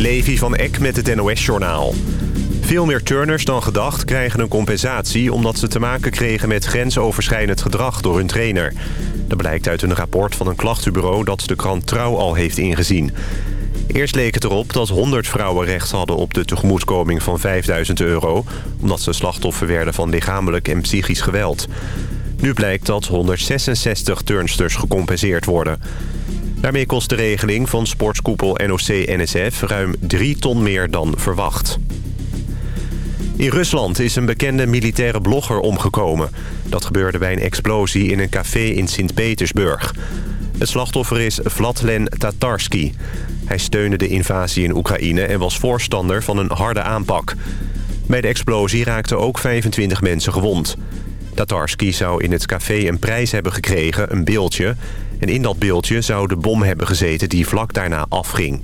Levi van Eck met het NOS-journaal. Veel meer turners dan gedacht krijgen een compensatie... omdat ze te maken kregen met grensoverschrijdend gedrag door hun trainer. Dat blijkt uit een rapport van een klachtenbureau... dat de krant Trouw al heeft ingezien. Eerst leek het erop dat 100 vrouwen recht hadden op de tegemoetkoming van 5000 euro... omdat ze slachtoffer werden van lichamelijk en psychisch geweld. Nu blijkt dat 166 turnsters gecompenseerd worden. Daarmee kost de regeling van sportskoepel NOC-NSF ruim 3 ton meer dan verwacht. In Rusland is een bekende militaire blogger omgekomen. Dat gebeurde bij een explosie in een café in Sint-Petersburg. Het slachtoffer is Vladlen Tatarsky. Hij steunde de invasie in Oekraïne en was voorstander van een harde aanpak. Bij de explosie raakten ook 25 mensen gewond. Tatarsky zou in het café een prijs hebben gekregen, een beeldje... En in dat beeldje zou de bom hebben gezeten die vlak daarna afging.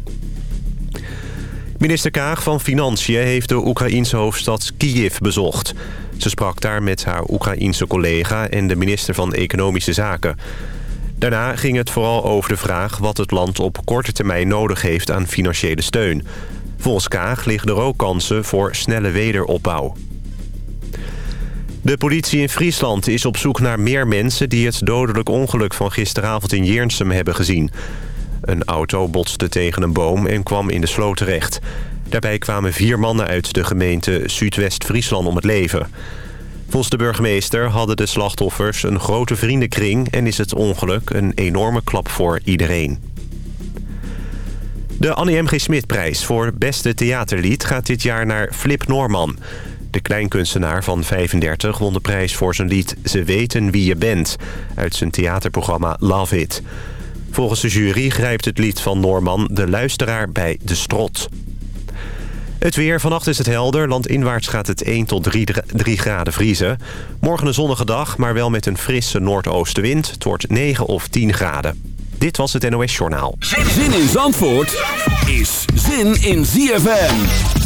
Minister Kaag van Financiën heeft de Oekraïense hoofdstad Kiev bezocht. Ze sprak daar met haar Oekraïense collega en de minister van Economische Zaken. Daarna ging het vooral over de vraag wat het land op korte termijn nodig heeft aan financiële steun. Volgens Kaag liggen er ook kansen voor snelle wederopbouw. De politie in Friesland is op zoek naar meer mensen... die het dodelijk ongeluk van gisteravond in Jeernsum hebben gezien. Een auto botste tegen een boom en kwam in de sloot terecht. Daarbij kwamen vier mannen uit de gemeente Zuidwest-Friesland om het leven. Volgens de burgemeester hadden de slachtoffers een grote vriendenkring... en is het ongeluk een enorme klap voor iedereen. De Annie M. G. Smitprijs voor beste theaterlied gaat dit jaar naar Flip Norman... De kleinkunstenaar van 35 won de prijs voor zijn lied Ze weten wie je bent... uit zijn theaterprogramma Love It. Volgens de jury grijpt het lied van Norman de luisteraar bij de strot. Het weer. Vannacht is het helder. Landinwaarts gaat het 1 tot 3, 3, graden vriezen. Morgen een zonnige dag, maar wel met een frisse noordoostenwind. Het wordt 9 of 10 graden. Dit was het NOS Journaal. Zin in Zandvoort is zin in ZFM.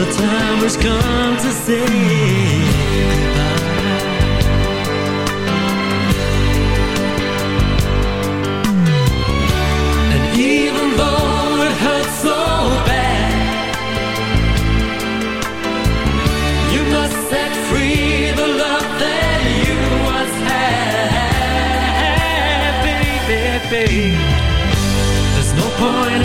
The time has come to say goodbye. And even though it hurts so bad, you must set free the love that you once had, baby, baby. There's no point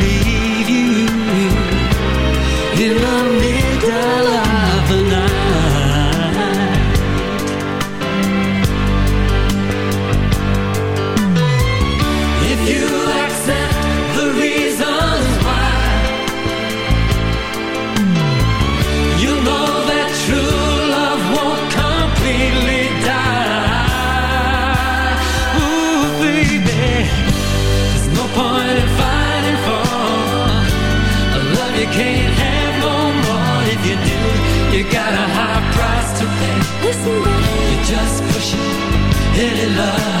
Listen, baby. You just push it, any love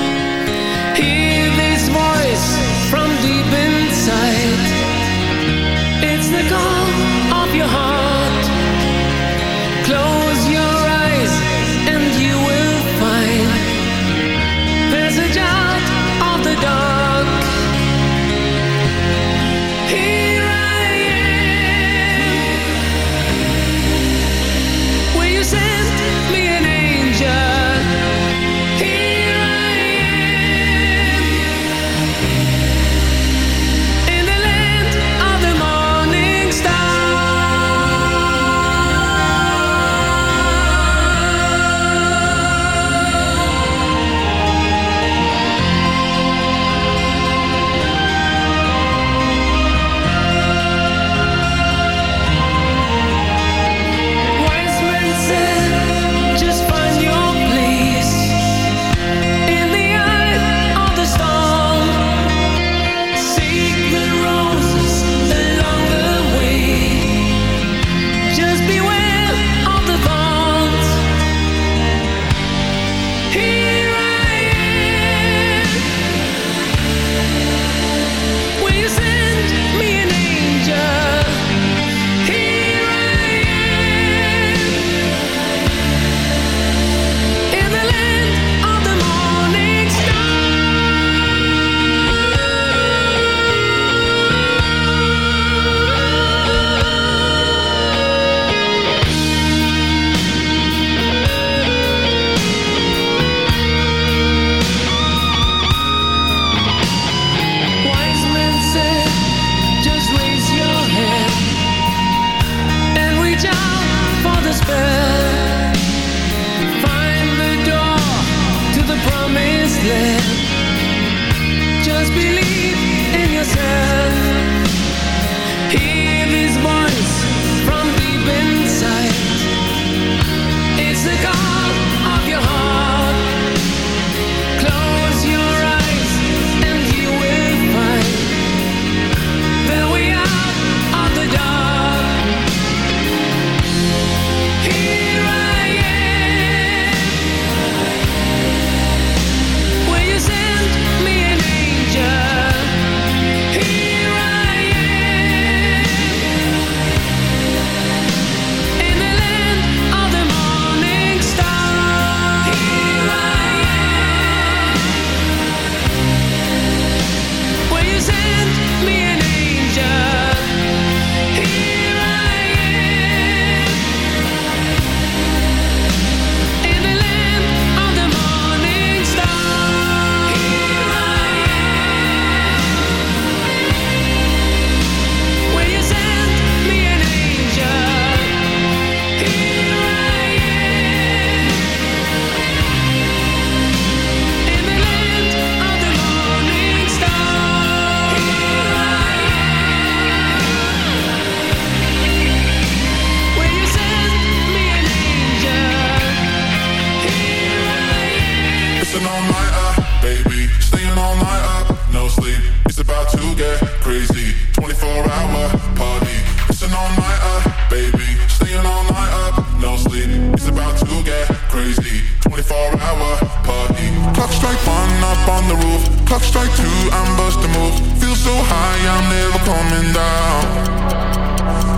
Clock strike two, I'm busting moves. Feel so high, I'm never coming down.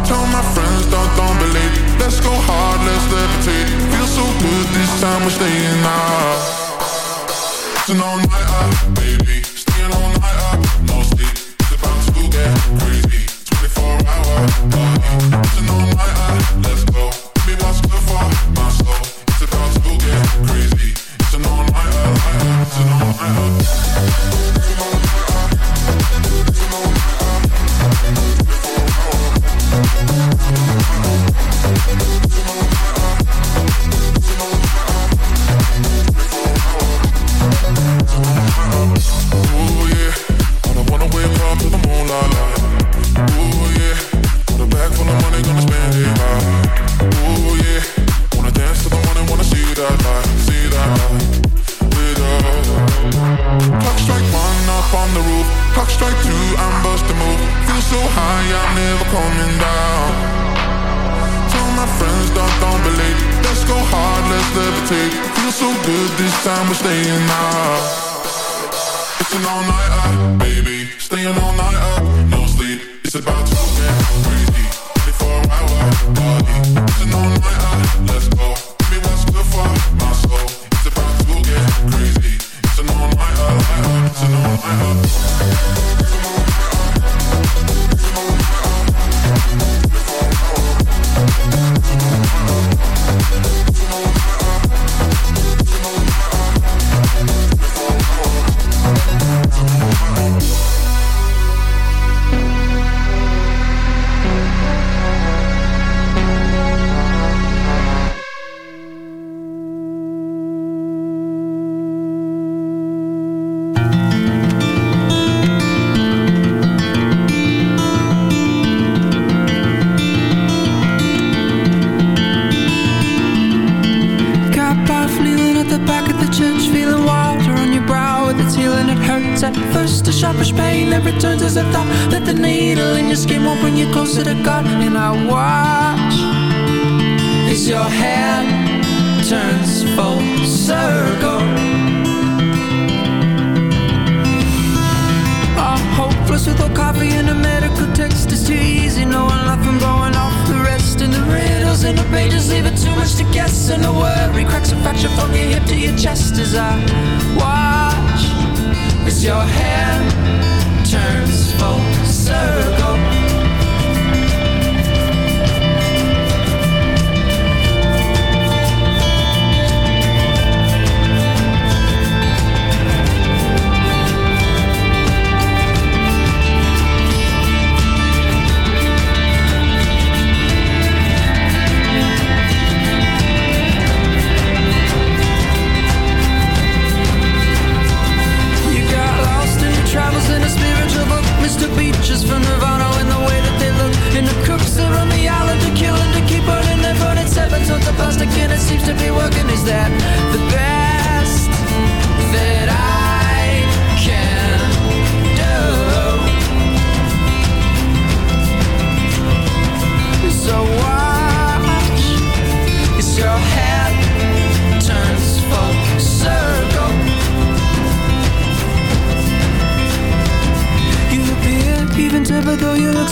Tell my friends, don't, don't believe. Let's go hard, let's levitate. Feel so good, this time we're staying out. Tonight, so I, baby.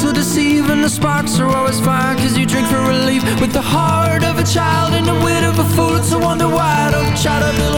to deceive and the sparks are always fine Cause you drink for relief. With the heart of a child and the wit of a fool It's a wonder why I don't try to believe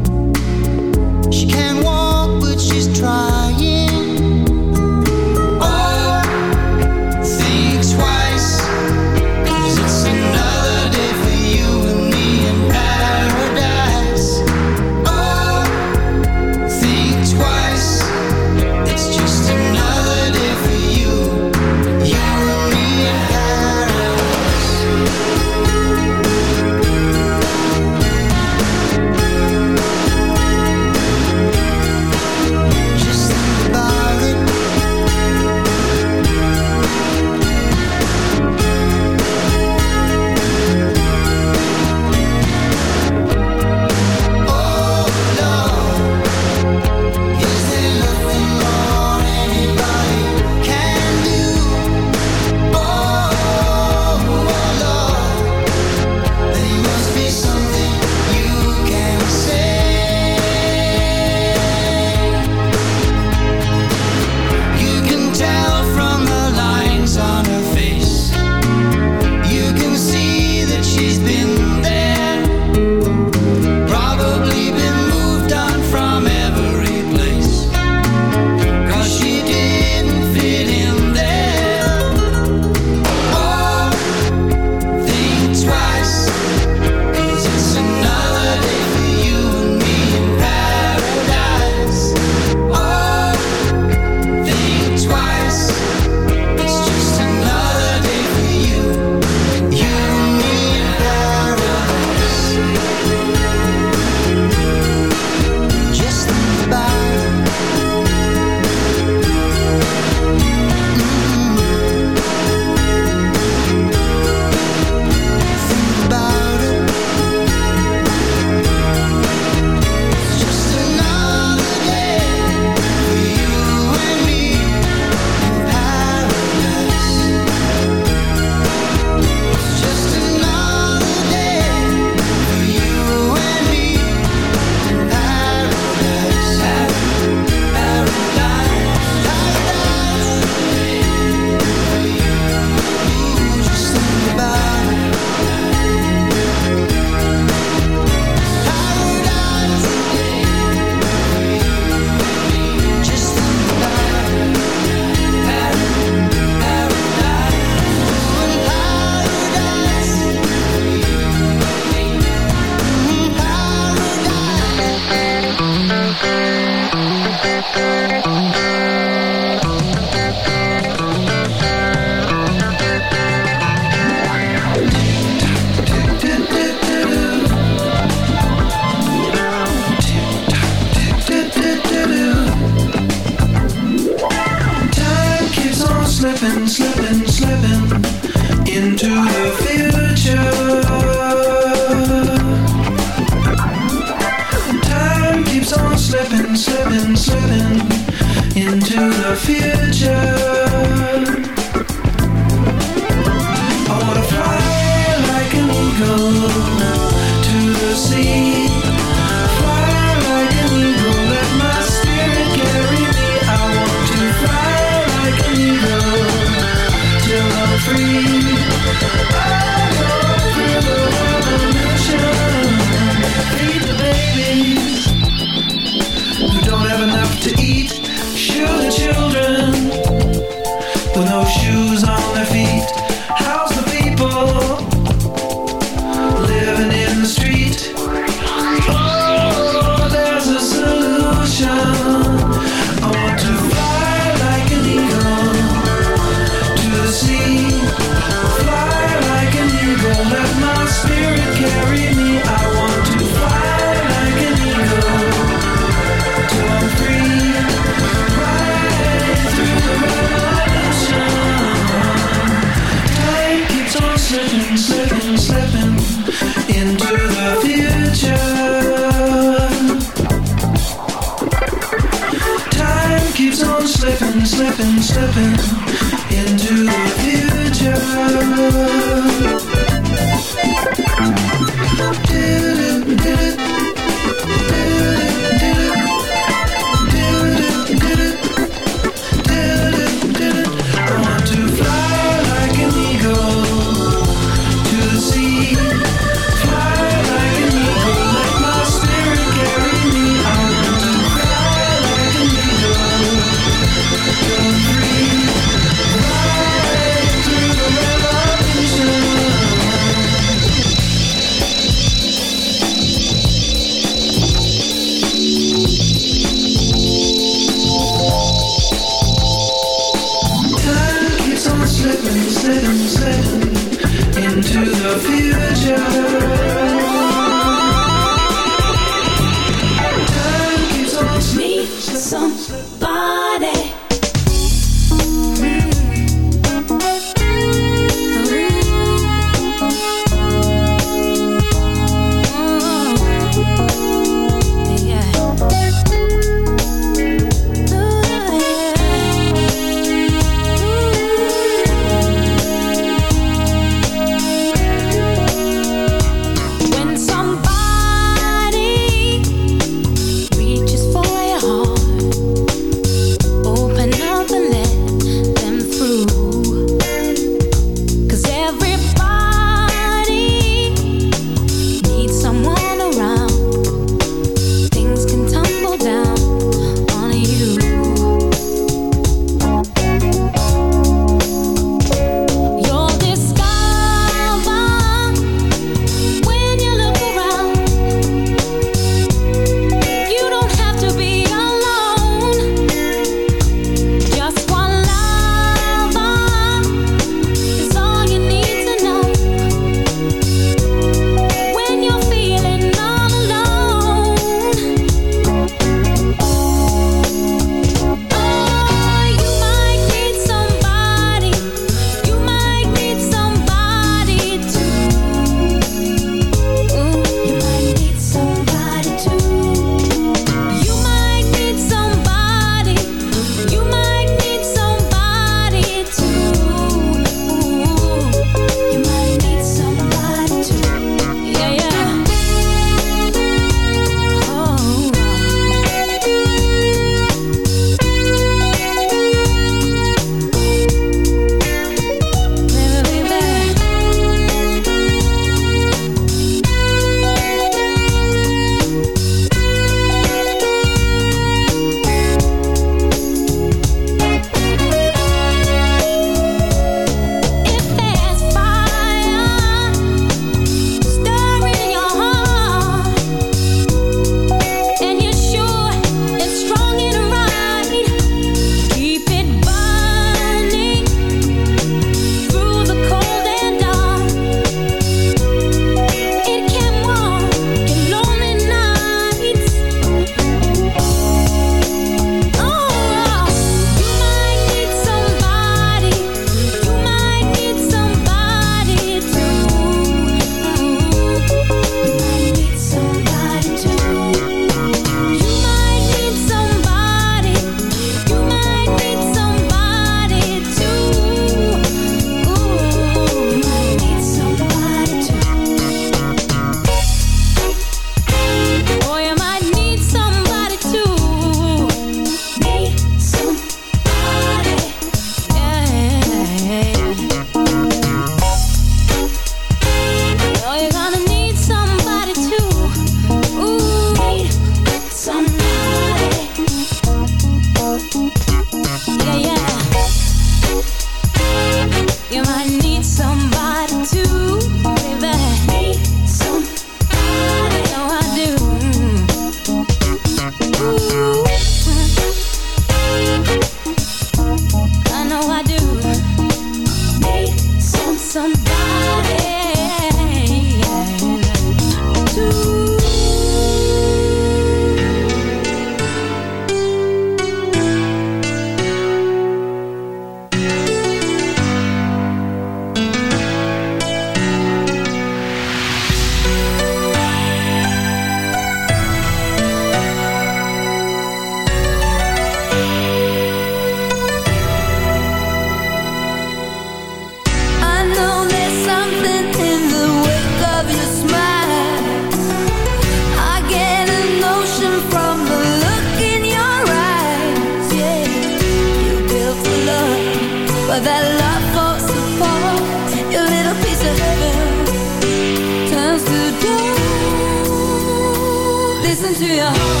to your heart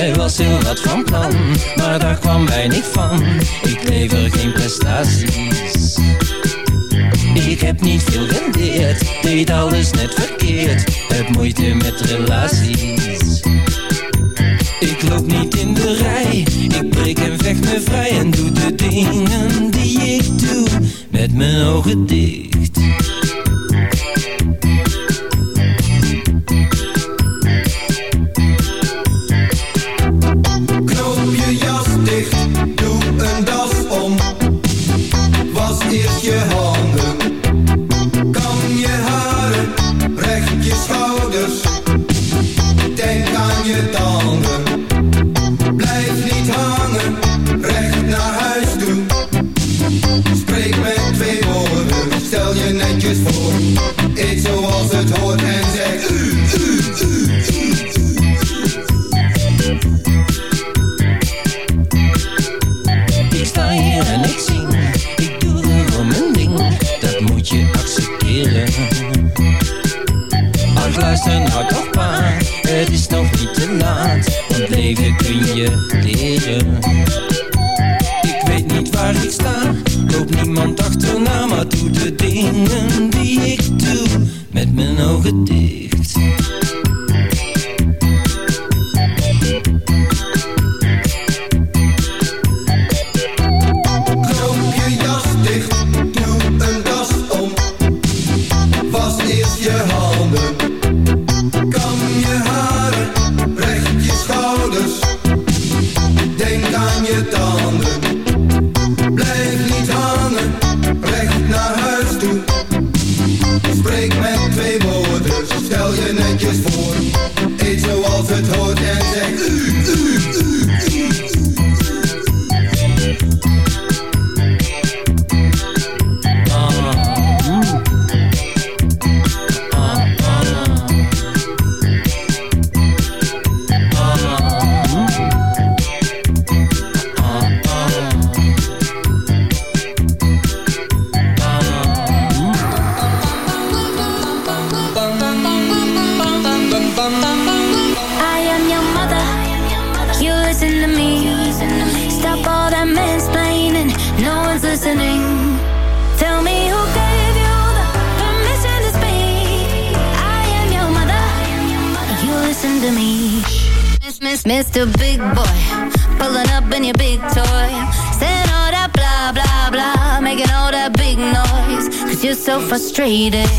Hij was heel wat van plan, maar daar kwam weinig niet van. Ik lever geen prestaties. Ik heb niet veel rendeerd, deed alles net verkeerd. Heb moeite met relaties. Ik loop niet in de rij, ik breek en vecht me vrij En doe de dingen die ik doe, met mijn ogen dicht. faded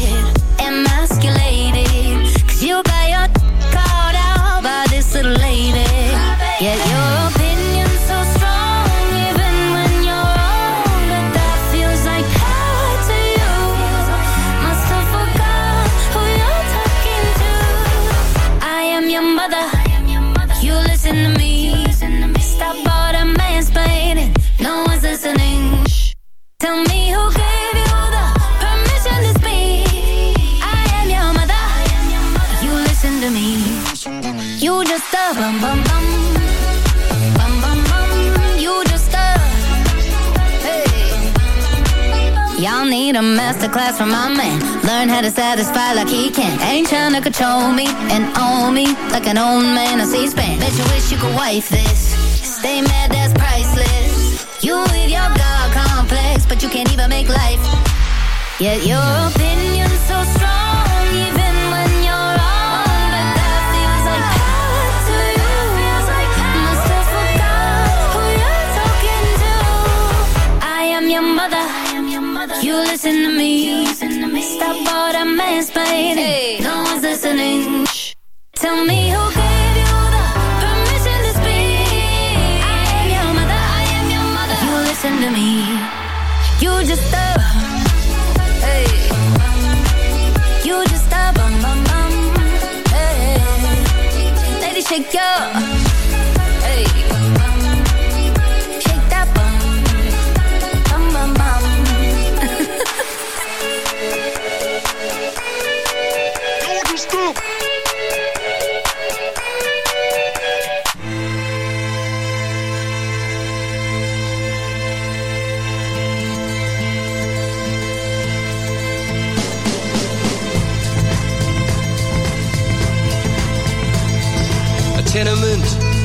trying to control me and own me like an old man I see span. Bet you wish you could wife this. Stay mad, that's priceless. You with your God complex, but you can't even make life. Yet your opinion's so strong, even when you're wrong. But that feels like power to you. Who you talking to. I am your mother. You listen to me stop all that mansplaining. Hey. No one's listening. Shh. Tell me who. Can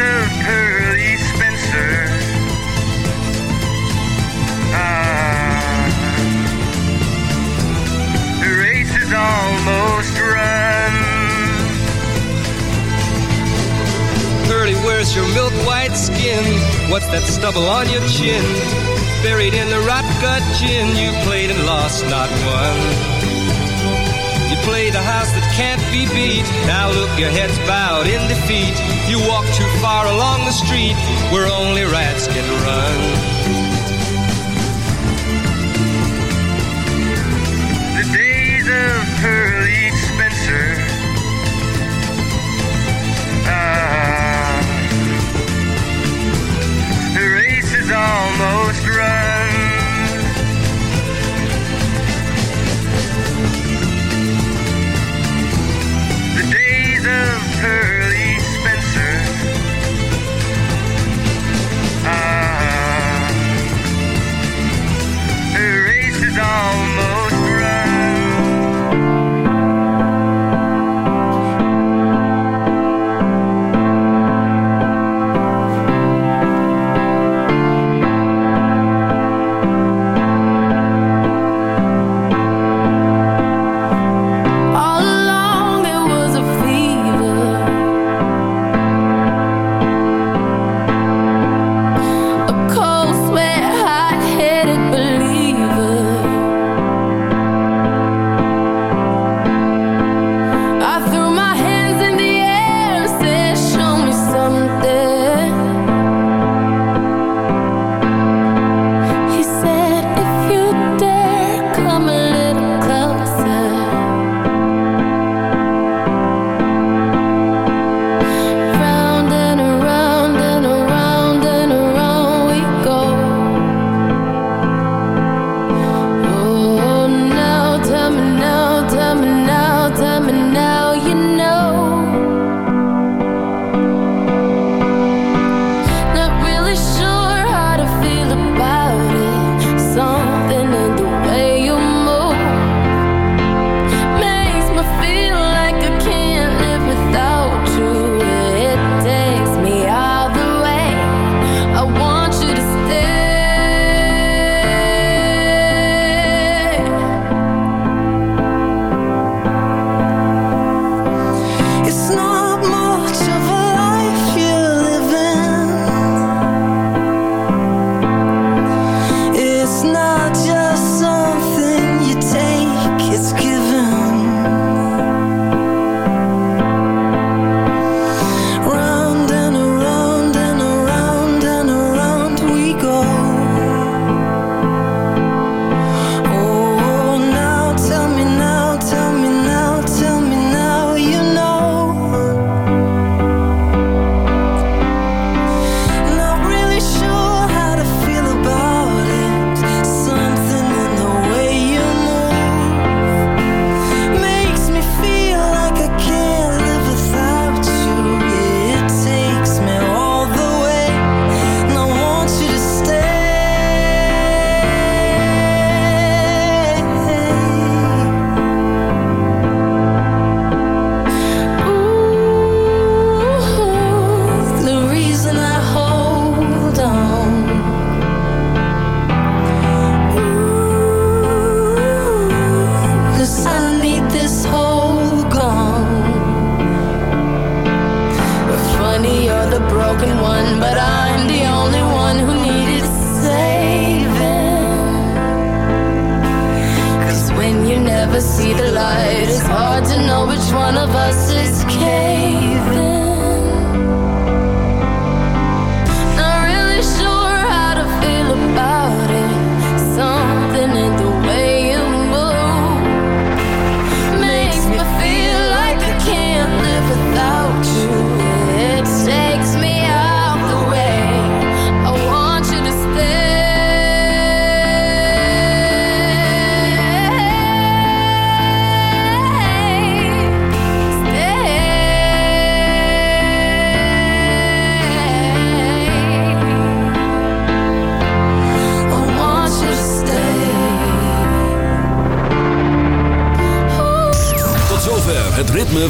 Pearly Spencer. Ah, the race is almost run. Pearly, where's your milk white skin? What's that stubble on your chin? Buried in the rot gut gin, you played and lost, not one. You played a house that can't be beat. Now look, your head's bowed in defeat. You walk too far along the street where only rats can run. The days of Pearly Spencer. Ah, the race is almost run.